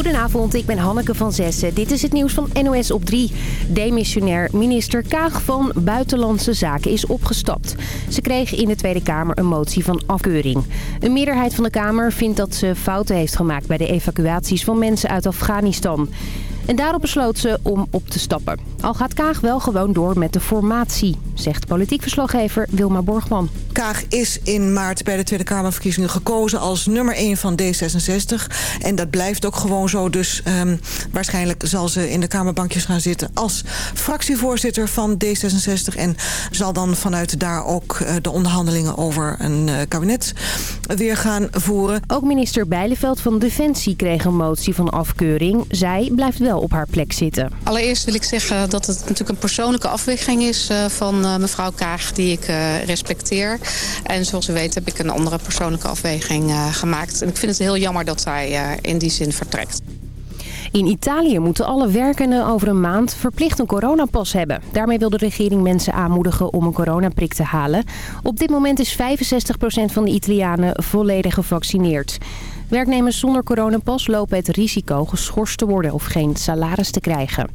Goedenavond, ik ben Hanneke van Zessen. Dit is het nieuws van NOS op 3. Demissionair minister Kaag van Buitenlandse Zaken is opgestapt. Ze kreeg in de Tweede Kamer een motie van afkeuring. Een meerderheid van de Kamer vindt dat ze fouten heeft gemaakt... bij de evacuaties van mensen uit Afghanistan. En daarop besloot ze om op te stappen. Al gaat Kaag wel gewoon door met de formatie, zegt politiek verslaggever Wilma Borgman. Kaag is in maart bij de Tweede Kamerverkiezingen gekozen als nummer 1 van D66. En dat blijft ook gewoon zo. Dus um, waarschijnlijk zal ze in de Kamerbankjes gaan zitten als fractievoorzitter van D66. En zal dan vanuit daar ook uh, de onderhandelingen over een uh, kabinet weer gaan voeren. Ook minister Bijleveld van Defensie kreeg een motie van afkeuring. Zij blijft wel op haar plek zitten. Allereerst wil ik zeggen dat het natuurlijk een persoonlijke afweging is uh, van uh, mevrouw Kaag die ik uh, respecteer. En zoals u weet heb ik een andere persoonlijke afweging gemaakt. En ik vind het heel jammer dat zij in die zin vertrekt. In Italië moeten alle werkenden over een maand verplicht een coronapas hebben. Daarmee wil de regering mensen aanmoedigen om een coronaprik te halen. Op dit moment is 65% van de Italianen volledig gevaccineerd. Werknemers zonder coronapas lopen het risico geschorst te worden of geen salaris te krijgen.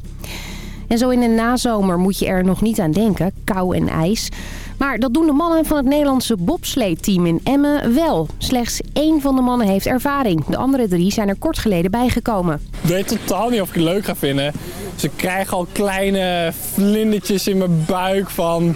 En zo in de nazomer moet je er nog niet aan denken, kou en ijs. Maar dat doen de mannen van het Nederlandse bobsleeteam in Emmen wel. Slechts één van de mannen heeft ervaring. De andere drie zijn er kort geleden bijgekomen. Ik weet totaal niet of ik het leuk ga vinden. Ze krijgen al kleine vlindertjes in mijn buik van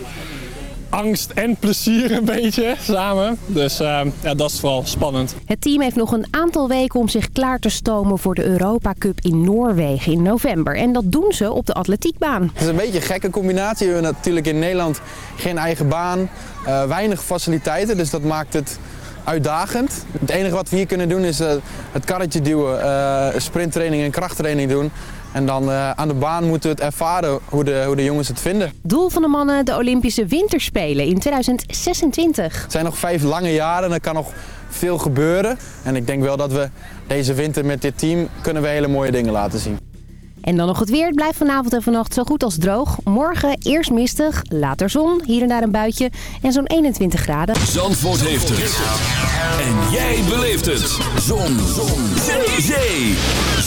angst en plezier een beetje samen. Dus uh, ja, dat is wel spannend. Het team heeft nog een aantal weken om zich klaar te stomen voor de Europa Cup in Noorwegen in november. En dat doen ze op de atletiekbaan. Het is een beetje een gekke combinatie. We hebben natuurlijk in Nederland geen eigen baan, uh, weinig faciliteiten. Dus dat maakt het uitdagend. Het enige wat we hier kunnen doen is uh, het karretje duwen, uh, sprinttraining en krachttraining doen. En dan uh, aan de baan moeten we het ervaren hoe de, hoe de jongens het vinden. Doel van de mannen de Olympische Winterspelen in 2026. Het zijn nog vijf lange jaren en er kan nog veel gebeuren. En ik denk wel dat we deze winter met dit team kunnen we hele mooie dingen laten zien. En dan nog het weer. Het blijft vanavond en vannacht zo goed als droog. Morgen eerst mistig, later zon, hier en daar een buitje en zo'n 21 graden. Zandvoort heeft het. En jij beleeft het. Zon. zon. Zee. Zee.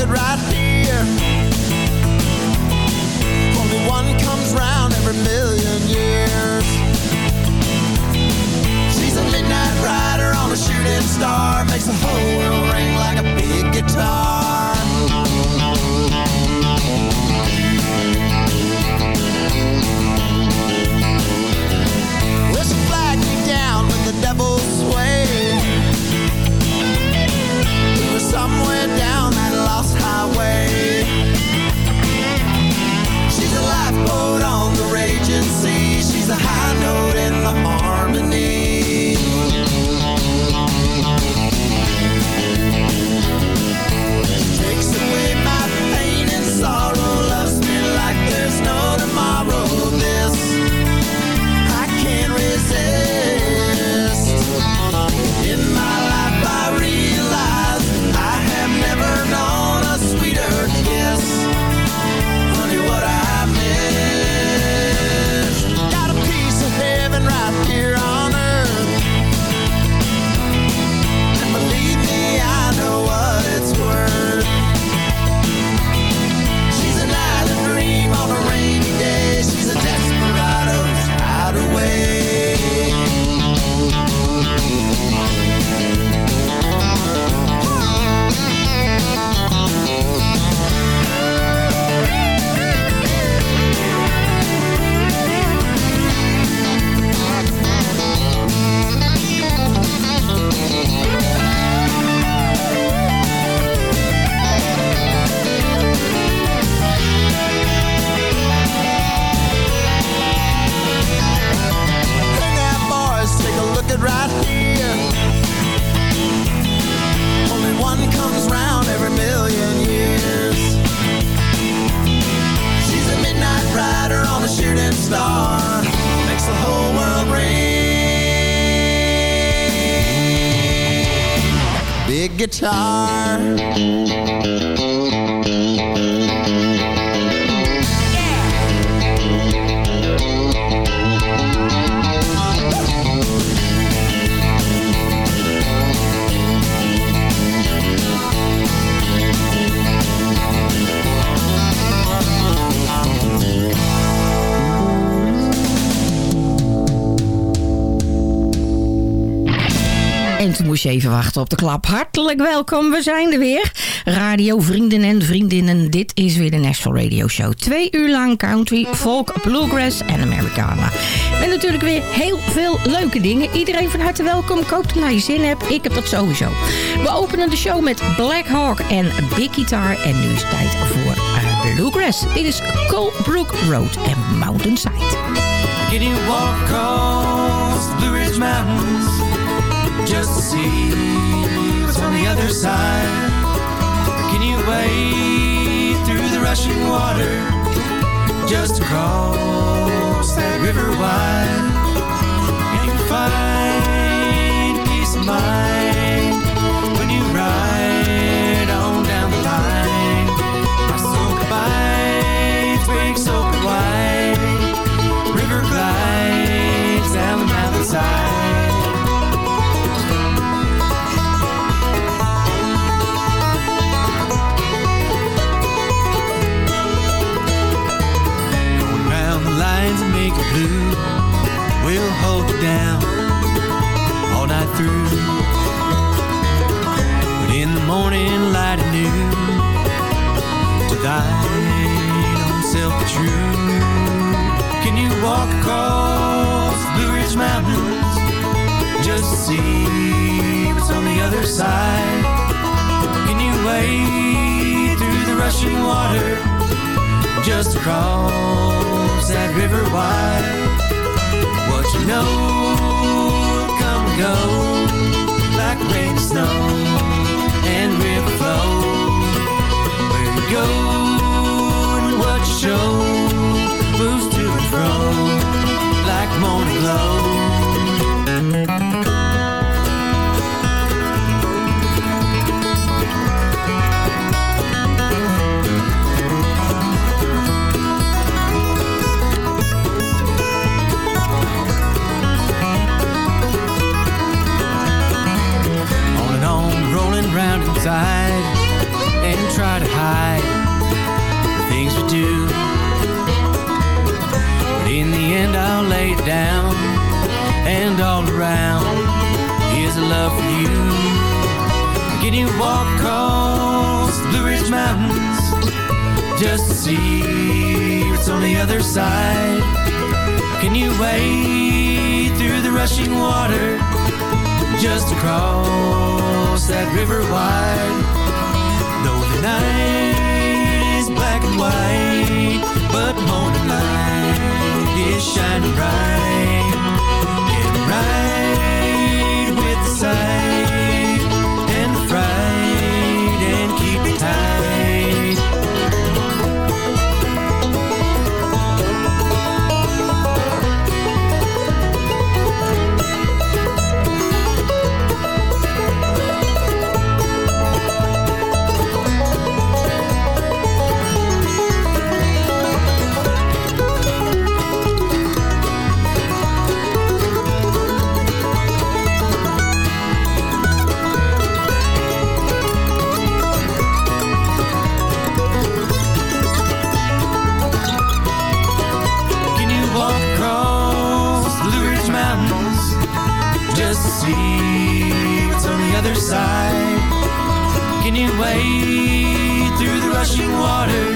At right here. Only one comes round every million years. She's a midnight rider on a shooting star Makes the whole world ring like a big guitar Well, she flagged me down with the devil's toen moest je even wachten op de klap. Hartelijk welkom, we zijn er weer. Radio vrienden en vriendinnen, dit is weer de Nashville Radio Show. Twee uur lang country, folk, bluegrass en Americana. En natuurlijk weer heel veel leuke dingen. Iedereen van harte welkom. Dat je naar je zin hebt. Ik heb dat sowieso. We openen de show met Black Hawk en Big Guitar. En nu is het tijd voor uh, bluegrass. Dit is Colebrook Road en Mountainside. Can you walk across the Mountains just to see what's on the other side? Can you wade through the rushing water just to cross that river wide? You find peace of mind morning light anew, to thine own self true. Can you walk across Blue Ridge Mountains just to see what's on the other side? Can you wade through the rushing water just to cross that river wide? What you know come and go like rain and snow see what's on the other side? Can you wade through the rushing water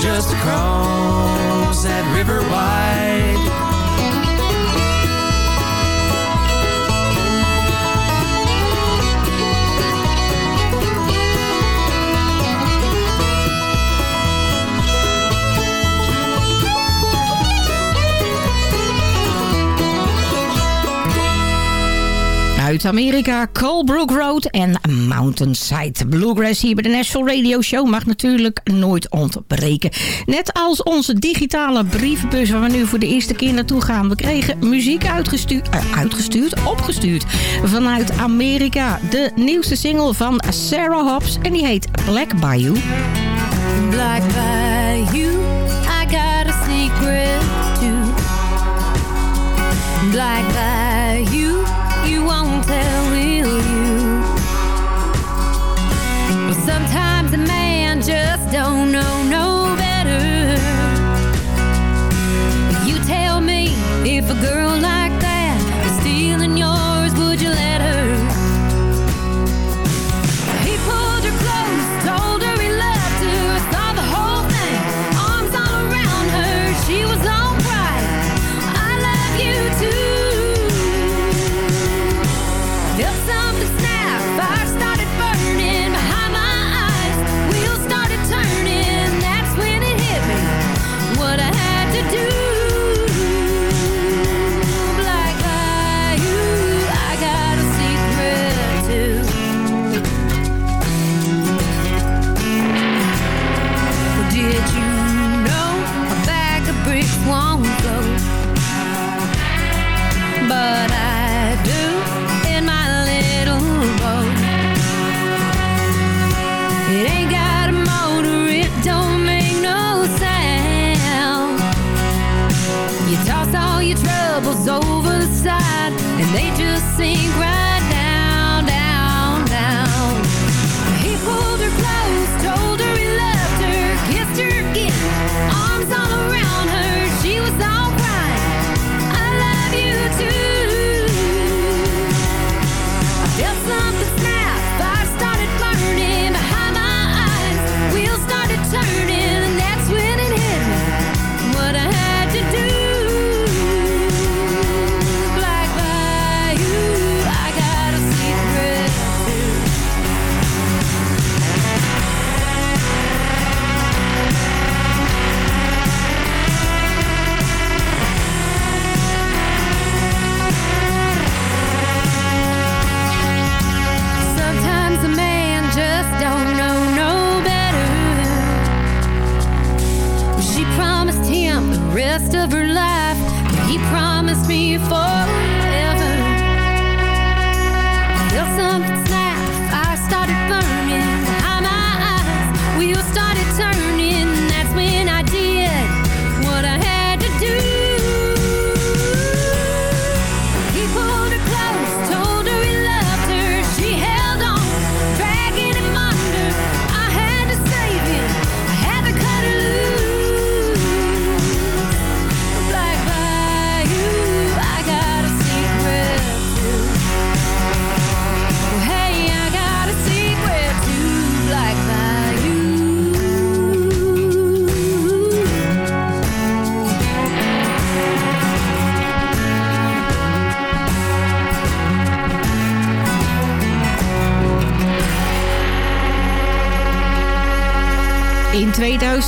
just to cross that river wide? Uit Amerika, Colebrook Road en Mountainside Bluegrass hier bij de National Radio Show mag natuurlijk nooit ontbreken. Net als onze digitale brievenbus waar we nu voor de eerste keer naartoe gaan. We kregen muziek uitgestuurd, uh, uitgestuurd opgestuurd vanuit Amerika. De nieuwste single van Sarah Hobbs en die heet Black Bayou. Black Bayou,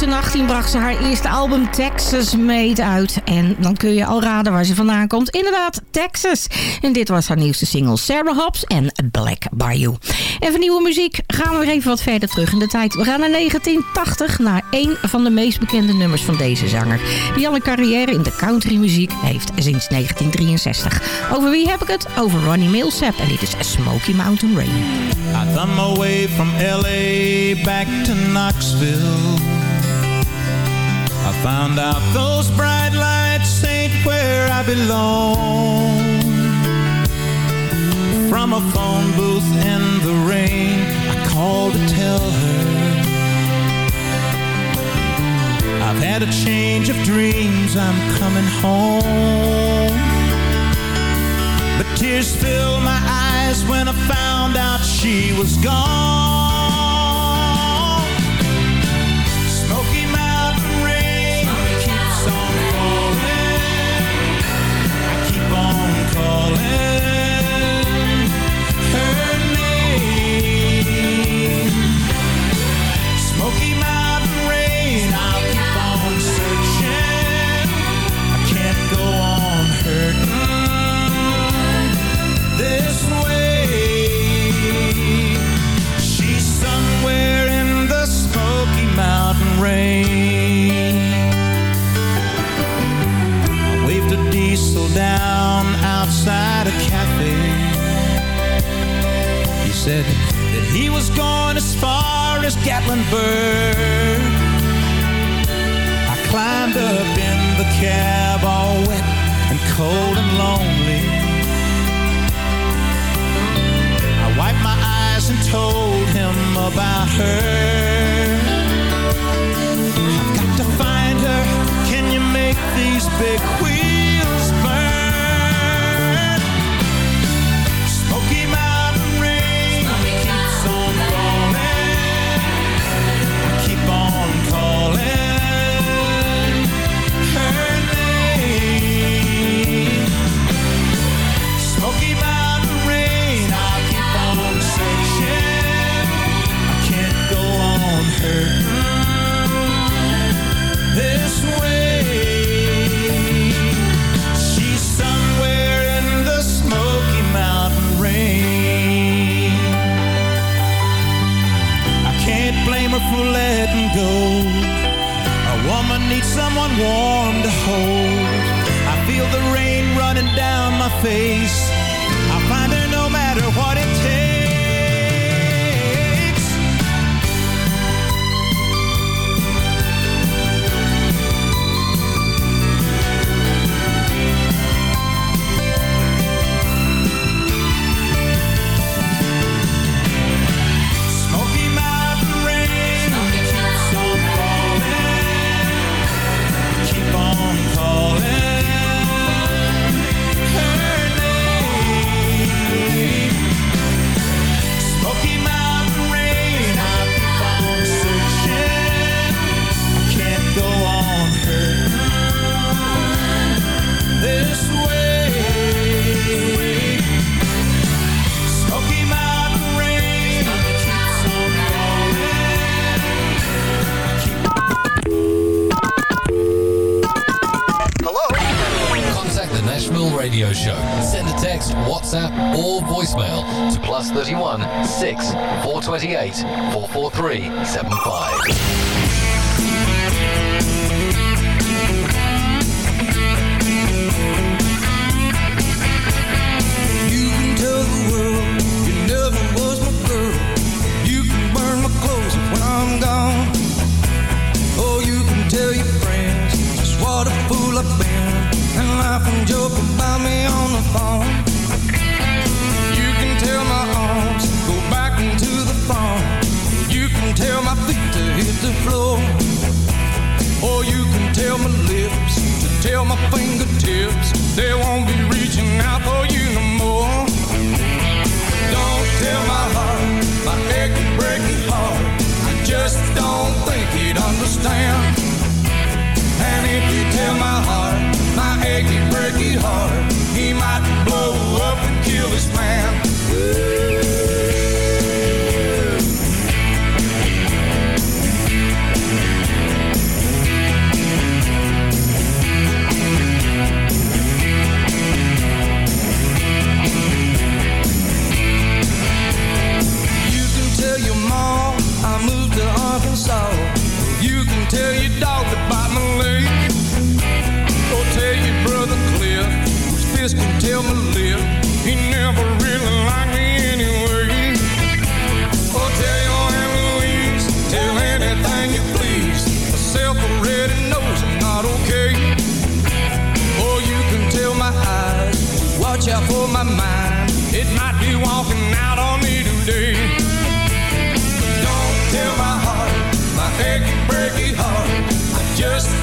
2018 bracht ze haar eerste album Texas Made uit. En dan kun je al raden waar ze vandaan komt. Inderdaad, Texas. En dit was haar nieuwste single Sarah Hobbs en Black Bayou. En voor nieuwe muziek gaan we weer even wat verder terug in de tijd. We gaan naar 1980, naar een van de meest bekende nummers van deze zanger. Die al een carrière in de countrymuziek heeft sinds 1963. Over wie heb ik het? Over Ronnie Milsap. En dit is Smoky Mountain Rain. I thumb my way from LA back to Knoxville. Found out those bright lights ain't where I belong. From a phone booth in the rain, I called to tell her. I've had a change of dreams, I'm coming home. But tears filled my eyes when I found out she was gone. Bird.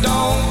Don't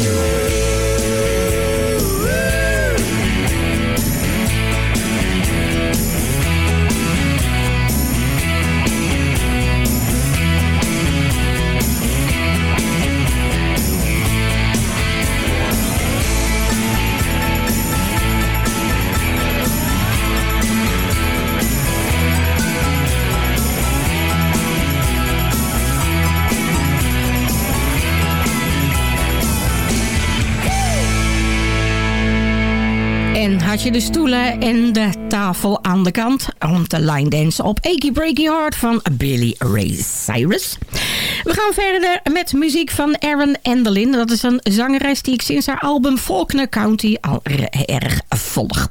had je de stoelen en de tafel aan de kant om te line dansen op Achy Breaky Heart van Billy Ray Cyrus. We gaan verder met muziek van Erin Enderlin. Dat is een zangeres die ik sinds haar album Faulkner County al er- erg volg.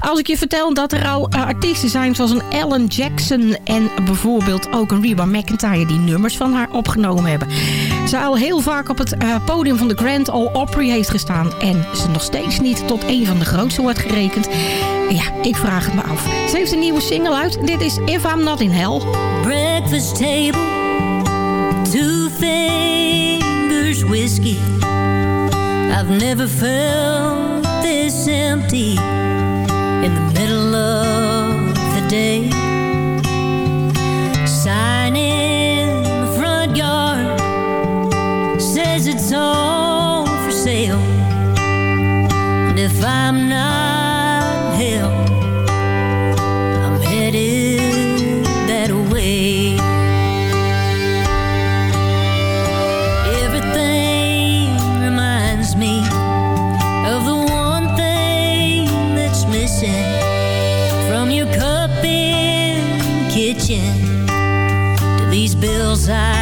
Als ik je vertel dat er al eh, artiesten zijn zoals een Alan Jackson... en bijvoorbeeld ook een Reba McIntyre die nummers van haar opgenomen hebben. Ze al heel vaak op het eh, podium van de Grand Ole Opry heeft gestaan... en ze nog steeds niet tot een van de grootste wordt gerekend. Ja, ik vraag het me af. Ze heeft een nieuwe single uit. Dit is If I'm Not in Hell. breakfast table, two fingers whiskey. I've never felt this empty in the middle of the day. Sign in the front yard says it's all for sale. And if I'm not desire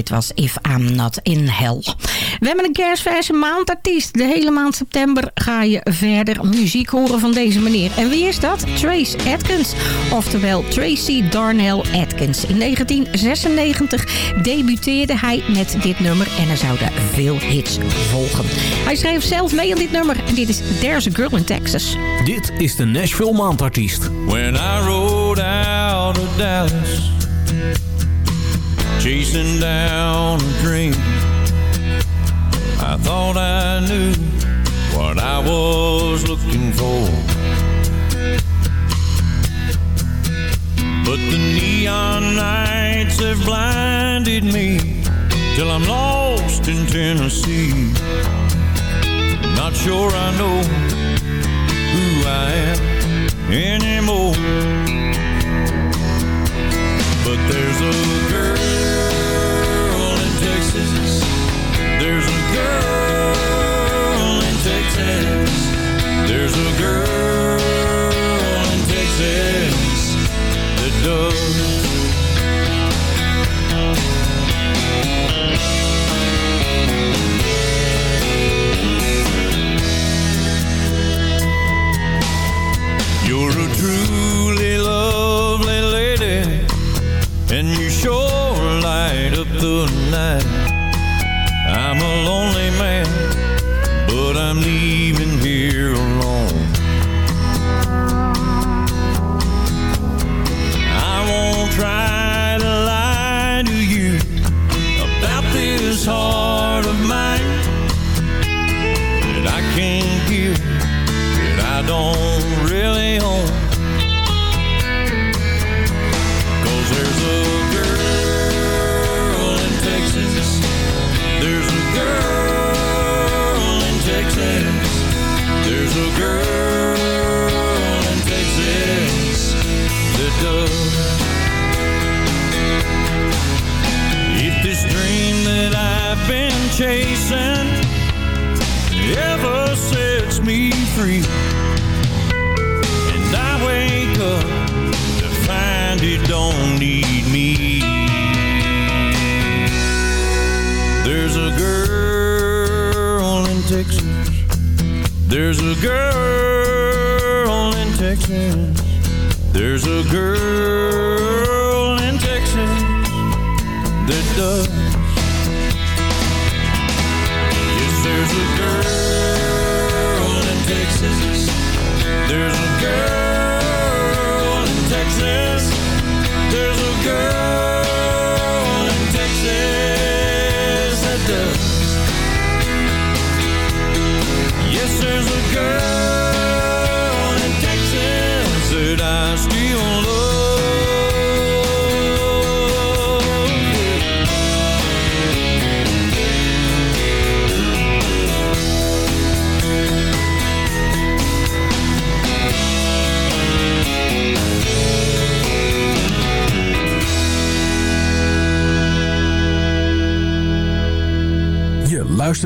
dit was If I'm Not In Hell. We hebben een kerstverse maandartiest. De hele maand september ga je verder muziek horen van deze meneer. En wie is dat? Trace Atkins. Oftewel Tracy Darnell Atkins. In 1996 debuteerde hij met dit nummer. En er zouden veel hits volgen. Hij schreef zelf mee aan dit nummer. En dit is There's a Girl in Texas. Dit is de Nashville Maandartiest. When I rode out of Dallas Chasing down a dream. I thought I knew what I was looking for. But the neon lights have blinded me Till I'm lost in Tennessee. Not sure I know who I am anymore. But there's a girl in Texas. There's a girl in Texas. That does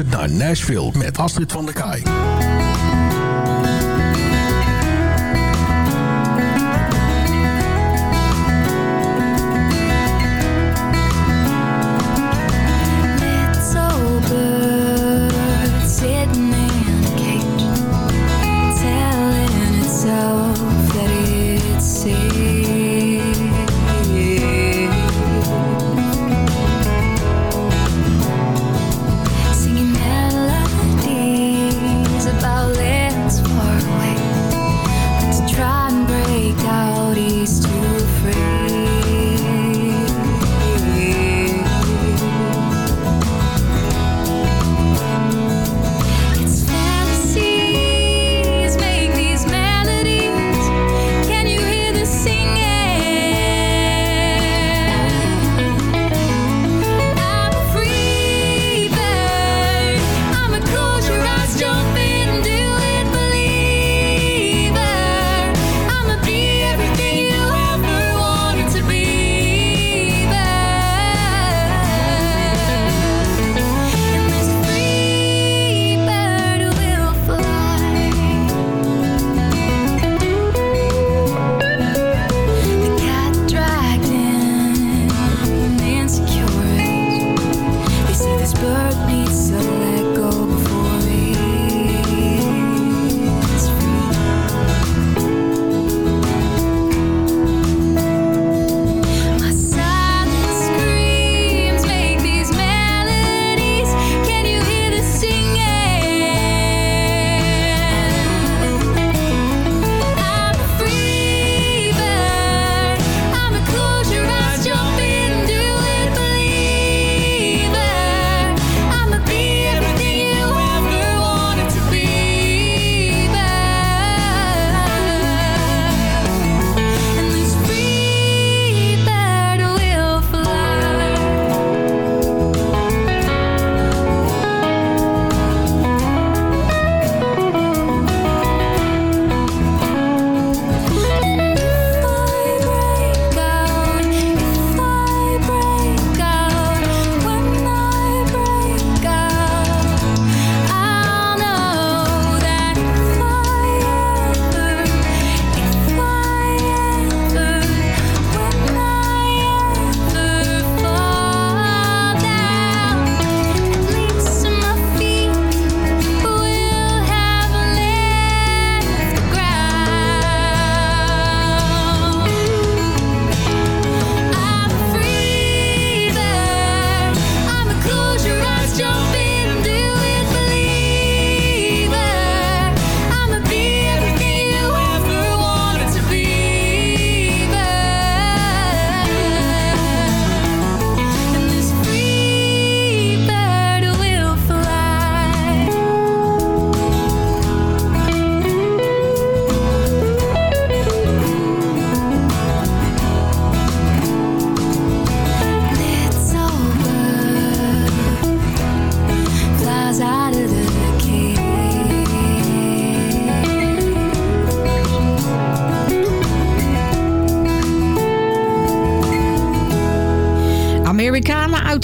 Naar Nashville met Astrid van der Kaai.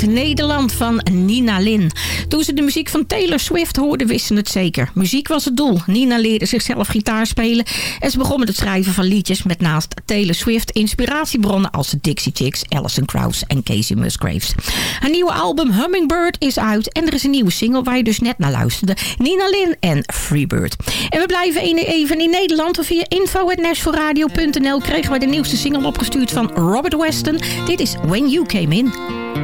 Nederland van Nina Lin. Toen ze de muziek van Taylor Swift hoorden, wisten het zeker. Muziek was het doel. Nina leerde zichzelf gitaar spelen en ze begon met het schrijven van liedjes met naast Taylor Swift inspiratiebronnen als de Dixie Chicks, Alison Krauss en Casey Musgraves. Haar nieuwe album Hummingbird is uit en er is een nieuwe single waar je dus net naar luisterde. Nina Lin en Freebird. En we blijven even in Nederland. Via info.nashforradio.nl kregen wij de nieuwste single opgestuurd van Robert Weston. Dit is When You Came In.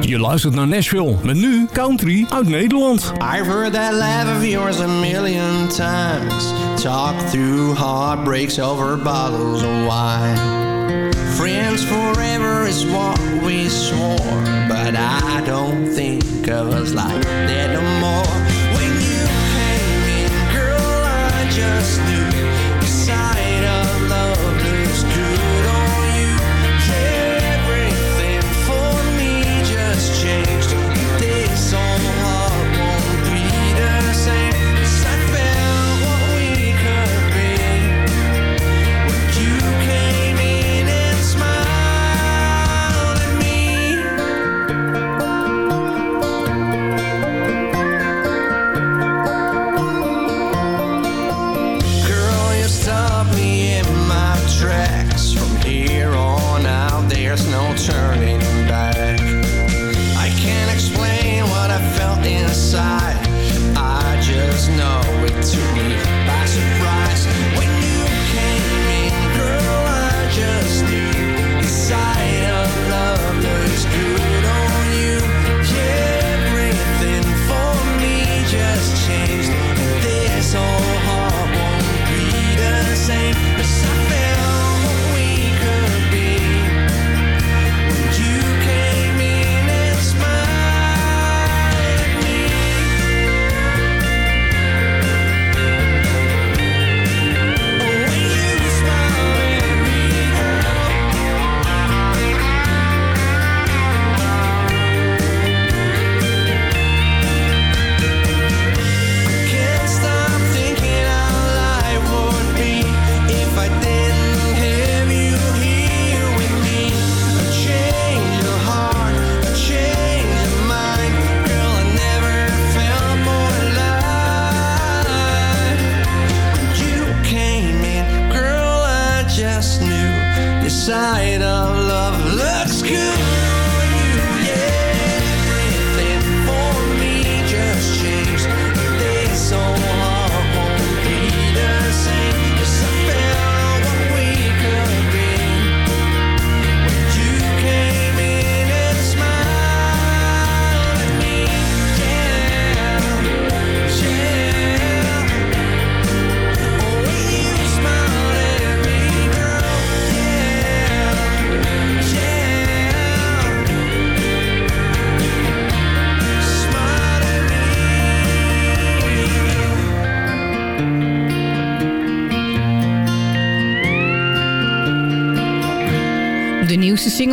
Je luistert naar Nashville met nu country uit Nederland. I've heard that laugh of yours a million times. Talk through heartbreaks over bottles of wine. Friends forever is what we swore, but I don't think of us like that no more. There's no turning back. I can't explain what I felt inside. I just know it took me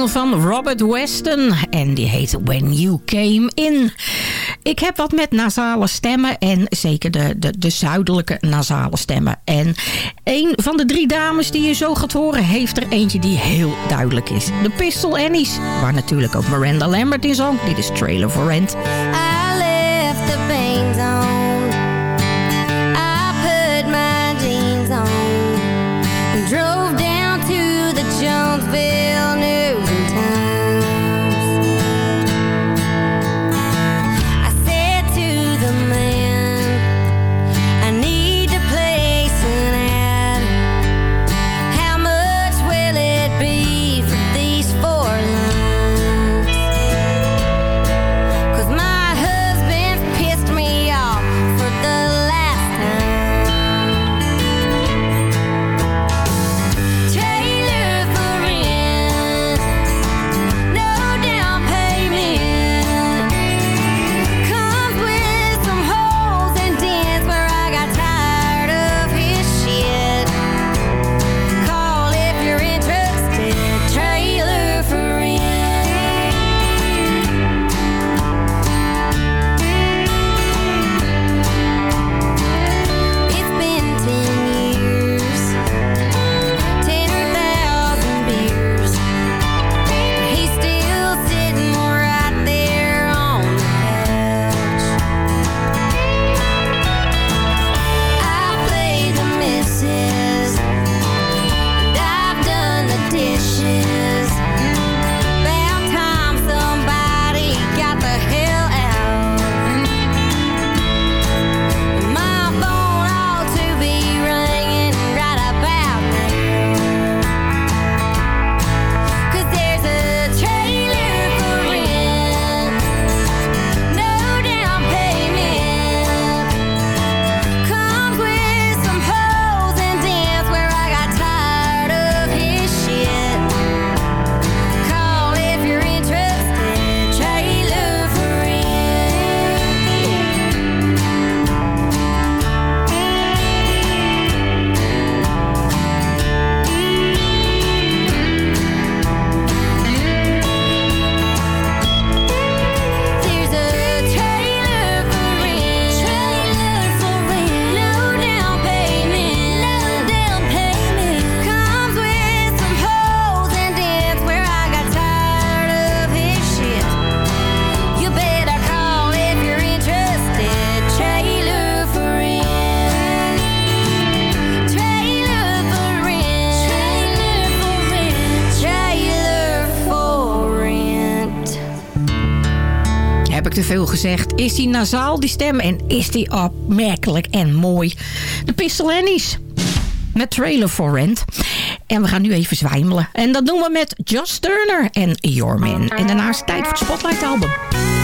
van Robert Weston. En die heet When You Came In. Ik heb wat met nasale stemmen. En zeker de, de, de zuidelijke nasale stemmen. En een van de drie dames die je zo gaat horen... heeft er eentje die heel duidelijk is. De Pistol Annies. Waar natuurlijk ook Miranda Lambert in zong. Dit is Trailer for Rent. Veel gezegd. Is die nasaal, die stem, en is die opmerkelijk en mooi. De Pistol Annies. Met Trailer for Rent. En we gaan nu even zwijmelen. En dat doen we met Just Turner en Your Man. En daarna is het tijd voor het Spotlight album.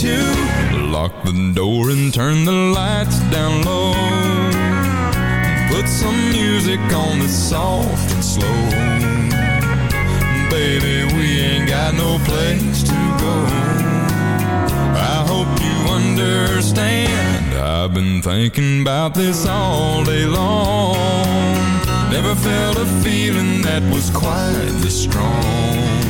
To lock the door and turn the lights down low. Put some music on that's soft and slow. Baby, we ain't got no place to go. I hope you understand. I've been thinking about this all day long. Never felt a feeling that was quite this strong.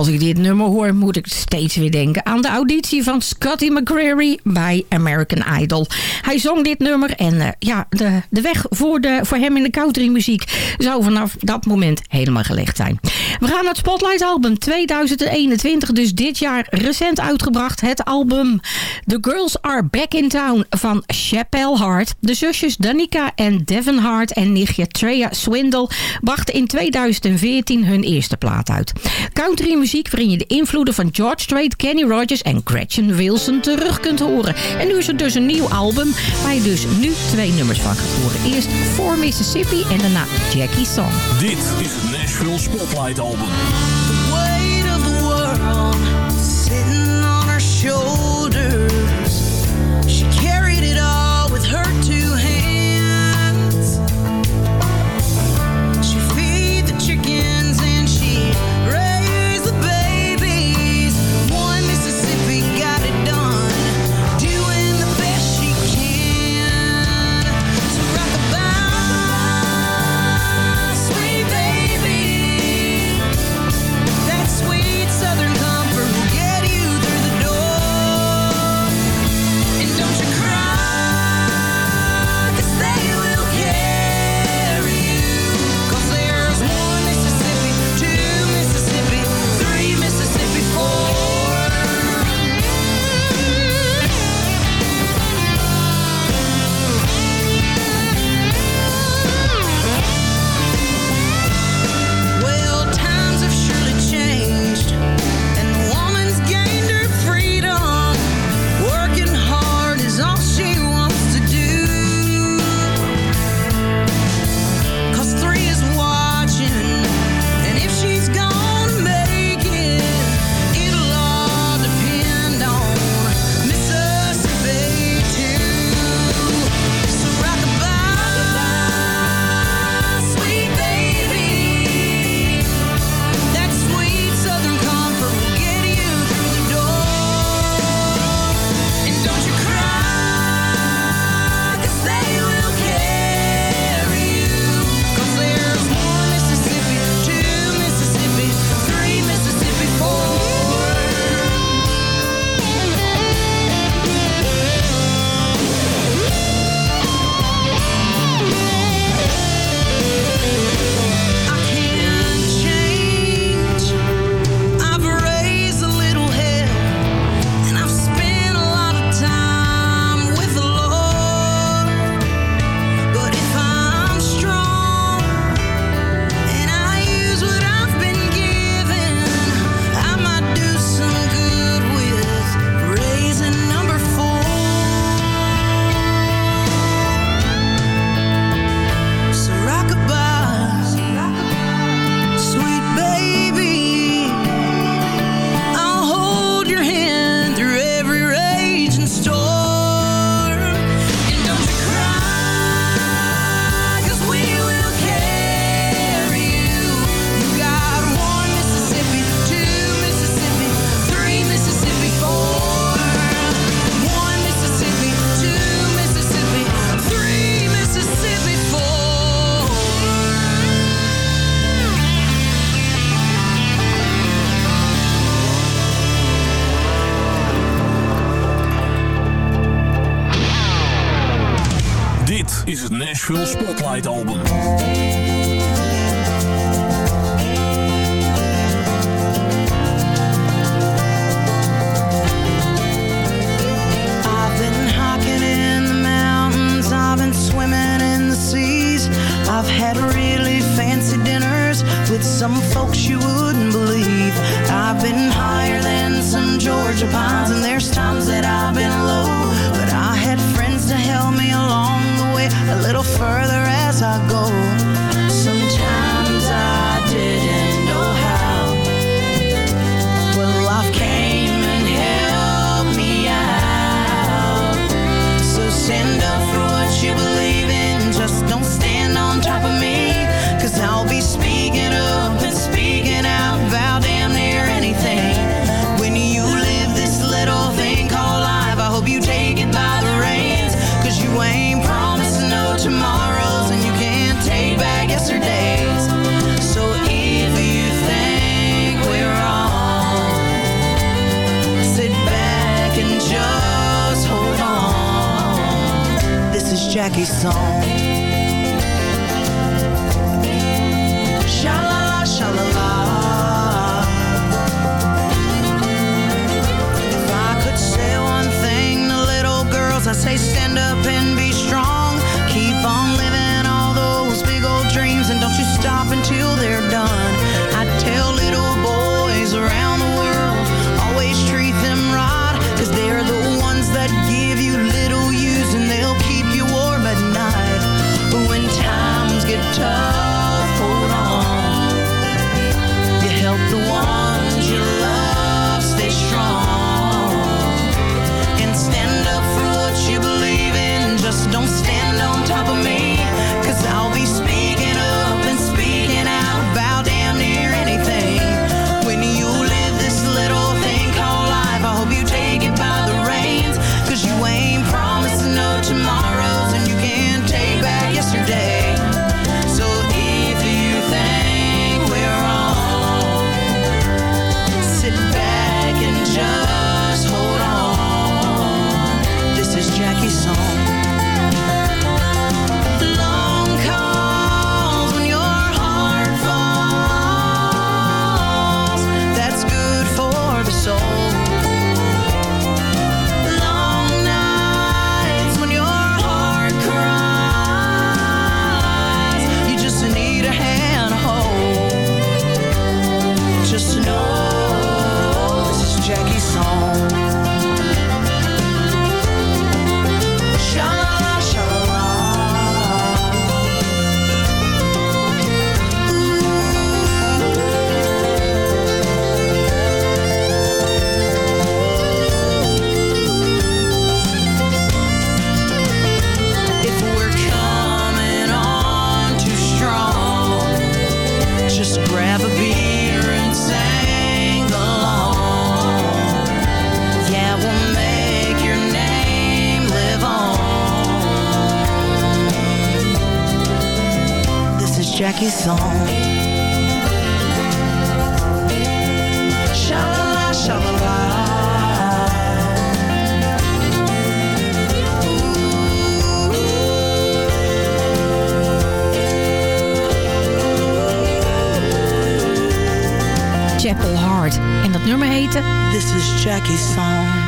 Als ik dit nummer hoor, moet ik steeds weer denken aan de auditie van Scotty McCreery bij American Idol. Hij zong dit nummer en eh, ja, de, de weg voor, de, voor hem in de countrymuziek zou vanaf dat moment helemaal gelegd zijn. We gaan naar het Spotlight album 2021, dus dit jaar recent uitgebracht. Het album The Girls Are Back in Town van Chappelle Hart. De zusjes Danica en Devon Hart en nichtje Treya Swindle brachten in 2014 hun eerste plaat uit. Country muziek waarin je de invloeden van George Strait, Kenny Rogers en Gretchen Wilson terug kunt horen. En nu is er dus een nieuw album waar je dus nu twee nummers van gaat horen. Eerst For Mississippi en daarna Jackie Song. Dit is het Nashville Spotlight Album. song.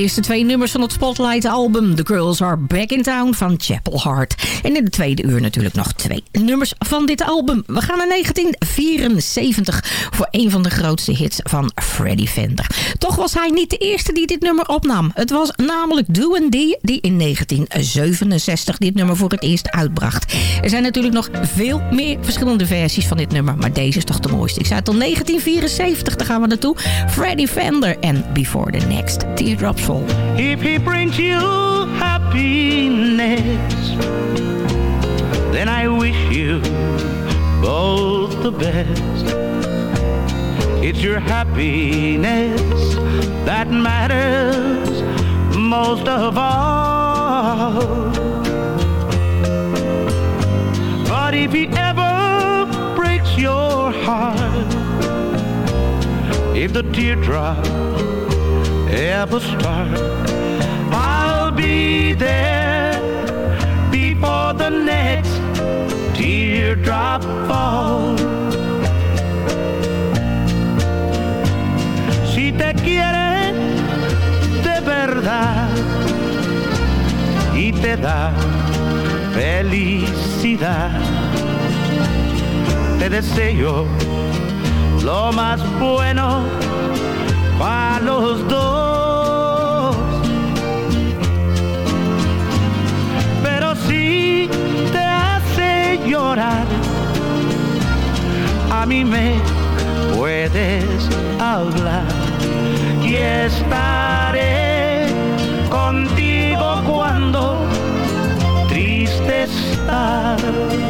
eerste twee nummers van het Spotlight-album. The Girls Are Back in Town van Chapel Hart. En in de tweede uur natuurlijk nog twee nummers van dit album. We gaan naar 1974 voor een van de grootste hits van Freddy Fender. Toch was hij niet de eerste die dit nummer opnam. Het was namelijk Doe die die in 1967 dit nummer voor het eerst uitbracht. Er zijn natuurlijk nog veel meer verschillende versies van dit nummer, maar deze is toch de mooiste. Ik zei het al, 1974, daar gaan we naartoe. Freddy Fender en Before the Next Teardrops If he brings you happiness, then I wish you both the best. It's your happiness that matters most of all. But if he ever breaks your heart, if the teardrop ever start. I'll be there before the next teardrop falls. Si te quiere de verdad y te da felicidad, te deseo lo más bueno para los dos. Mí me puedes hablar y estaré contigo cuando triste estás.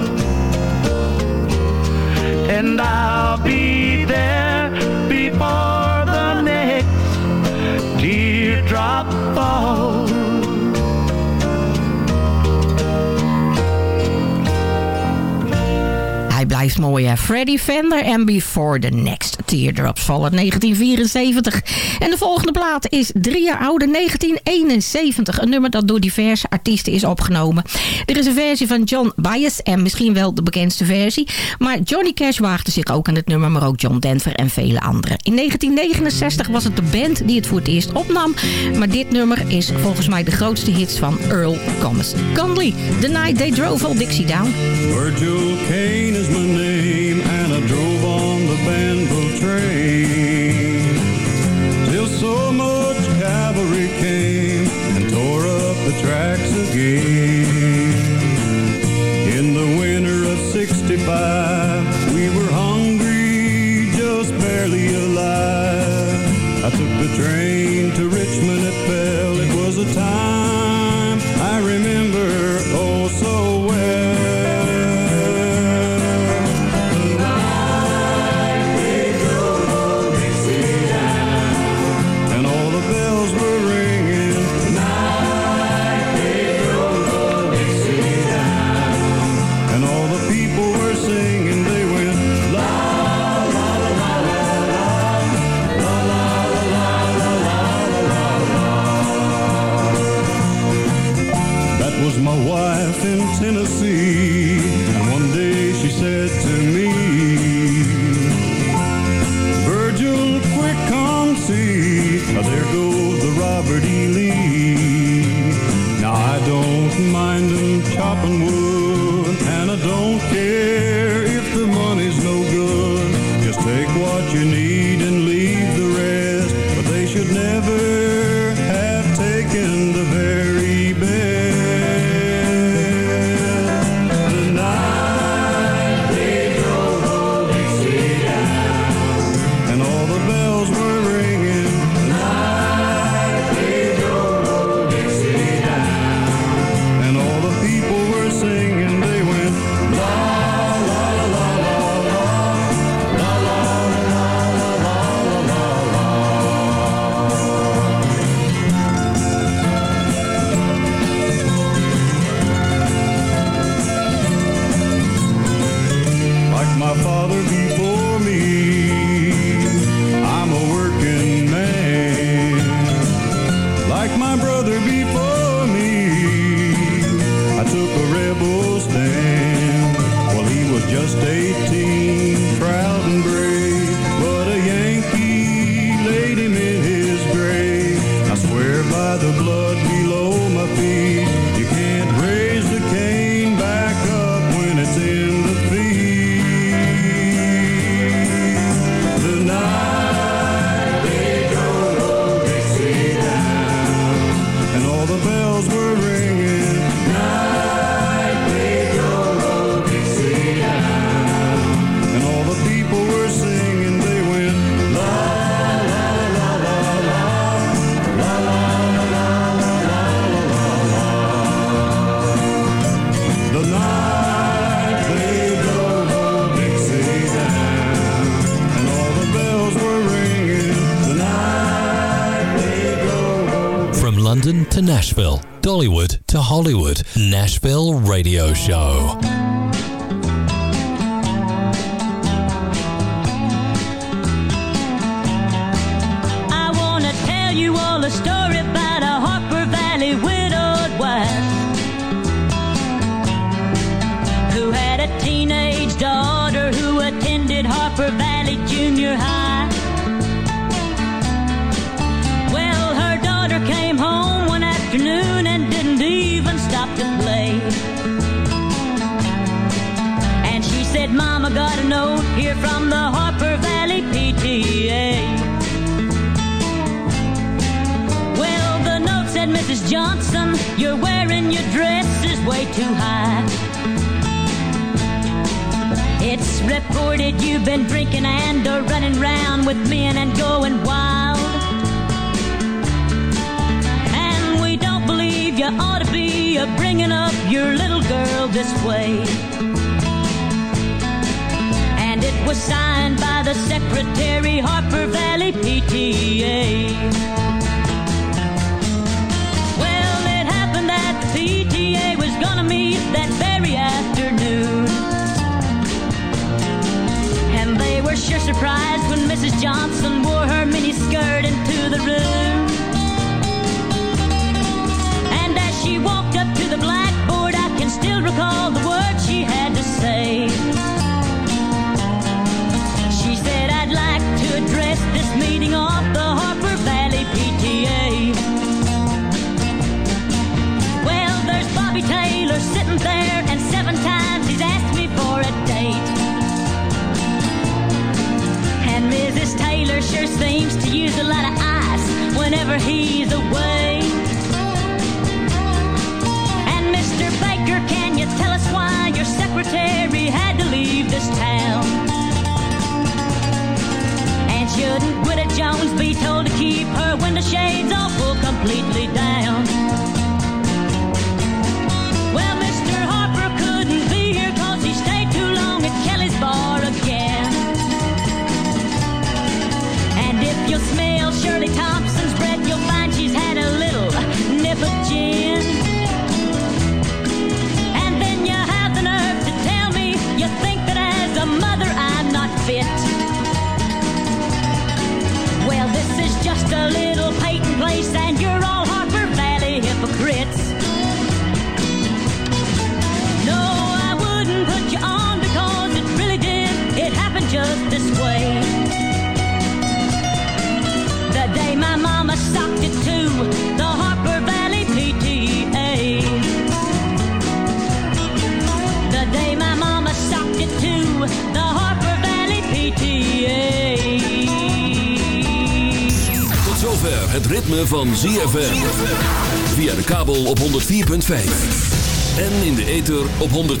Blijft? Freddy Fender en Before the Next Teardrops Uit 1974. En de volgende plaat is drie jaar ouder, 1971. Een nummer dat door diverse artiesten is opgenomen. Er is een versie van John Bias en misschien wel de bekendste versie. Maar Johnny Cash waagde zich ook aan het nummer, maar ook John Denver en vele anderen. In 1969 was het de band die het voor het eerst opnam. Maar dit nummer is volgens mij de grootste hits van Earl Thomas Conley. The Night They Drove All Dixie Down. Virgil Kane is my name, 65, And one day she said to me. Hollywood to Hollywood Nashville Radio Show. You're wearing your dress is way too high. It's reported you've been drinking and are running around with men and going wild. And we don't believe you ought to be uh, bringing up your little girl this way. And it was signed by the secretary, Harper Valley PTA. were sure surprised when Mrs. Johnson wore her mini skirt into the room. And as she walked up to the blind,